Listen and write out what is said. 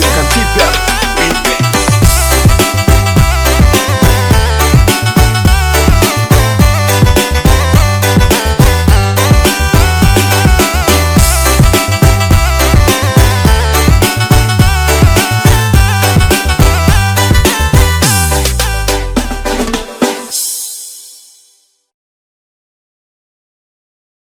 Jak antipia